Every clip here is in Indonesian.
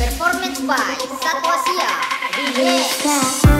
Performance by Satwa Sia. Remix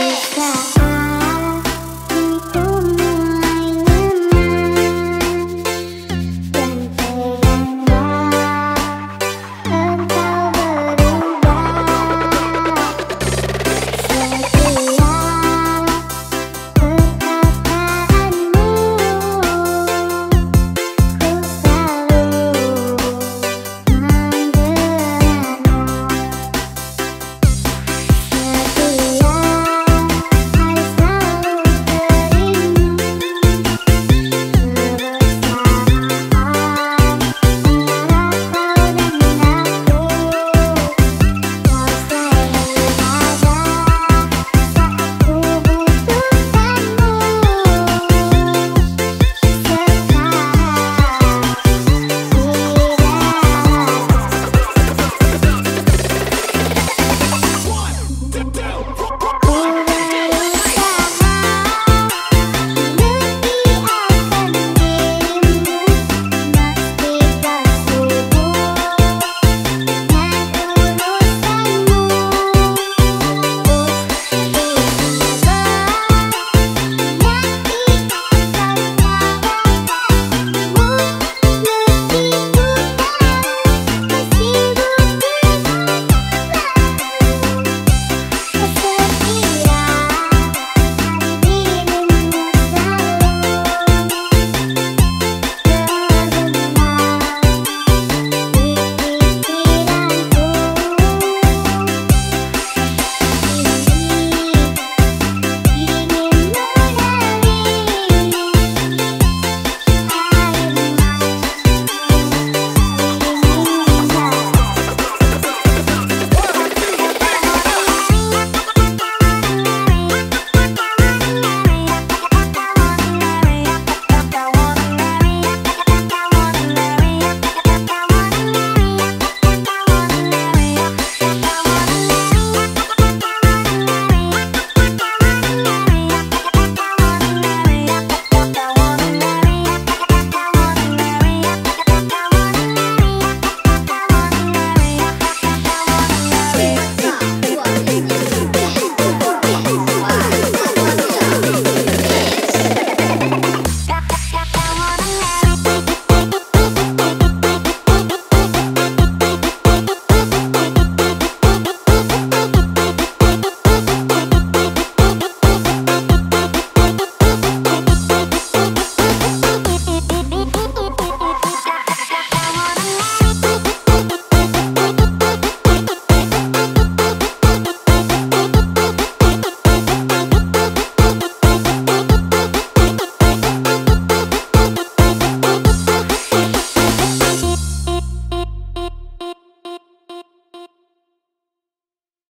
is that?